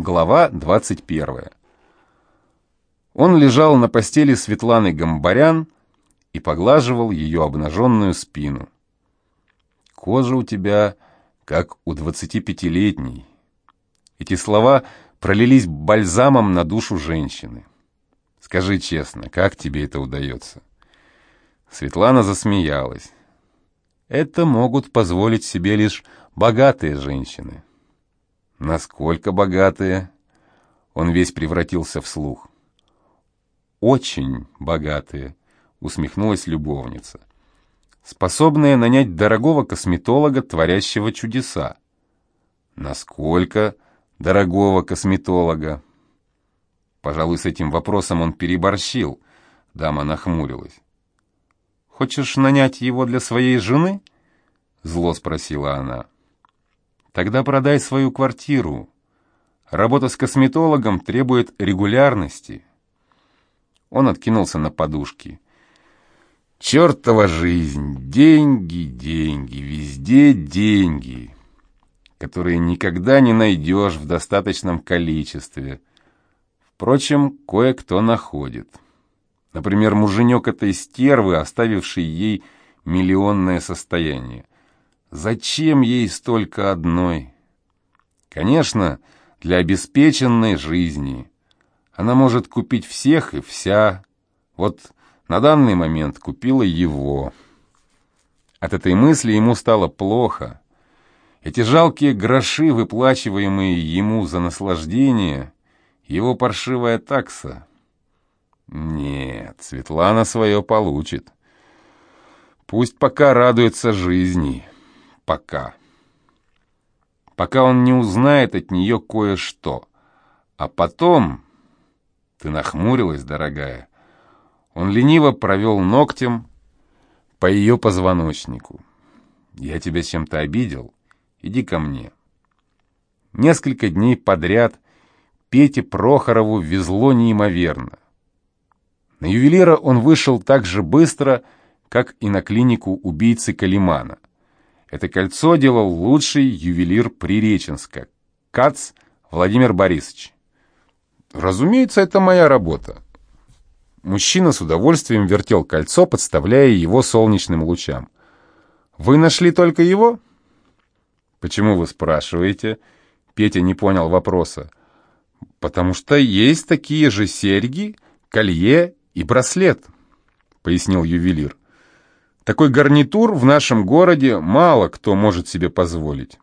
Глава 21. Он лежал на постели Светланы Гамбарян и поглаживал ее обнаженную спину. «Кожа у тебя, как у двадцатипятилетней». Эти слова пролились бальзамом на душу женщины. «Скажи честно, как тебе это удается?» Светлана засмеялась. «Это могут позволить себе лишь богатые женщины». Насколько богатые? Он весь превратился в слух. Очень богатые, усмехнулась любовница. Способные нанять дорогого косметолога, творящего чудеса. Насколько дорогого косметолога? Пожалуй, с этим вопросом он переборщил. Дама нахмурилась. «Хочешь нанять его для своей жены?» Зло спросила она. Тогда продай свою квартиру. Работа с косметологом требует регулярности. Он откинулся на подушки. Чертова жизнь! Деньги, деньги, везде деньги, которые никогда не найдешь в достаточном количестве. Впрочем, кое-кто находит. Например, муженек этой стервы, оставивший ей миллионное состояние. Зачем ей столько одной? Конечно, для обеспеченной жизни. Она может купить всех и вся. Вот на данный момент купила его. От этой мысли ему стало плохо. Эти жалкие гроши, выплачиваемые ему за наслаждение, его паршивая такса. Нет, Светлана свое получит. Пусть пока радуется жизни пока. Пока он не узнает от нее кое-что. А потом... Ты нахмурилась, дорогая. Он лениво провел ногтем по ее позвоночнику. Я тебя чем-то обидел? Иди ко мне. Несколько дней подряд Пете Прохорову везло неимоверно. На ювелира он вышел так же быстро, как и на клинику убийцы Калимана. Это кольцо делал лучший ювелир Приреченска, Кац Владимир Борисович. Разумеется, это моя работа. Мужчина с удовольствием вертел кольцо, подставляя его солнечным лучам. «Вы нашли только его?» «Почему вы спрашиваете?» Петя не понял вопроса. «Потому что есть такие же серьги, колье и браслет», — пояснил ювелир. Такой гарнитур в нашем городе мало кто может себе позволить.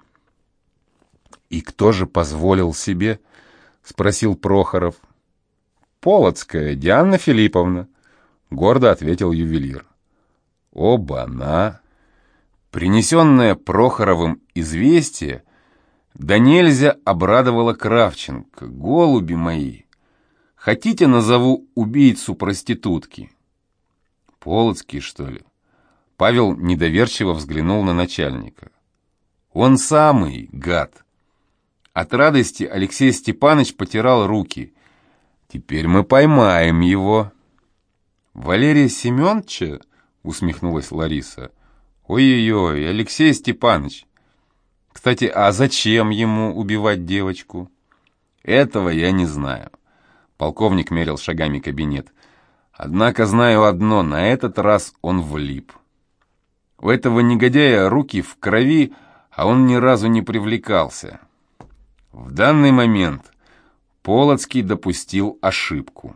«И кто же позволил себе?» — спросил Прохоров. «Полоцкая Диана Филипповна», — гордо ответил ювелир. «Оба-на!» Принесенное Прохоровым известие да нельзя обрадовало Кравченко. «Голуби мои! Хотите, назову убийцу проститутки?» «Полоцкий, что ли?» Павел недоверчиво взглянул на начальника. «Он самый, гад!» От радости Алексей Степанович потирал руки. «Теперь мы поймаем его!» «Валерия Семеновича?» — усмехнулась Лариса. «Ой-ой-ой, Алексей Степанович! Кстати, а зачем ему убивать девочку?» «Этого я не знаю». Полковник мерил шагами кабинет. «Однако знаю одно, на этот раз он влип». У этого негодяя руки в крови, а он ни разу не привлекался. В данный момент Полоцкий допустил ошибку.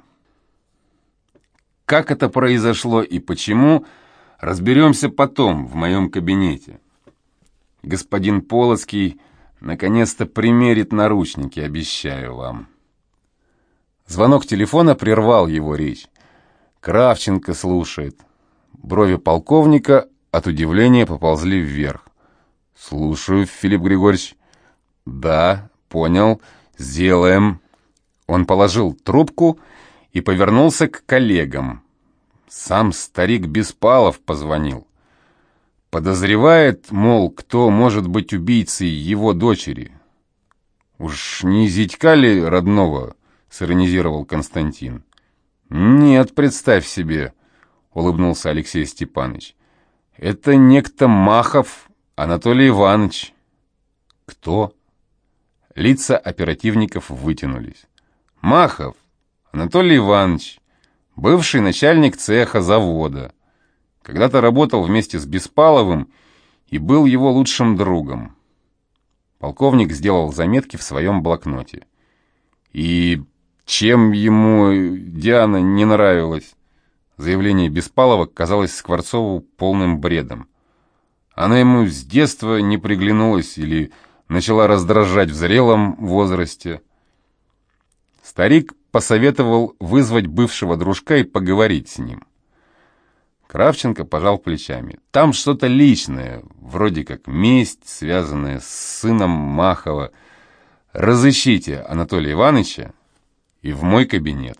Как это произошло и почему, разберемся потом в моем кабинете. Господин Полоцкий наконец-то примерит наручники, обещаю вам. Звонок телефона прервал его речь. Кравченко слушает. Брови полковника от удивления поползли вверх. «Слушаю, Филипп Григорьевич». «Да, понял. Сделаем». Он положил трубку и повернулся к коллегам. Сам старик Беспалов позвонил. Подозревает, мол, кто может быть убийцей его дочери. «Уж не зятька ли родного?» — сиронизировал Константин. «Нет, представь себе», — улыбнулся Алексей Степанович. Это некто Махов Анатолий Иванович. Кто? Лица оперативников вытянулись. Махов Анатолий Иванович, бывший начальник цеха завода. Когда-то работал вместе с Беспаловым и был его лучшим другом. Полковник сделал заметки в своем блокноте. И чем ему Диана не нравилась? Заявление Беспалова казалось Скворцову полным бредом. Она ему с детства не приглянулась или начала раздражать в зрелом возрасте. Старик посоветовал вызвать бывшего дружка и поговорить с ним. Кравченко пожал плечами. Там что-то личное, вроде как месть, связанная с сыном Махова. Разыщите Анатолия Ивановича и в мой кабинет.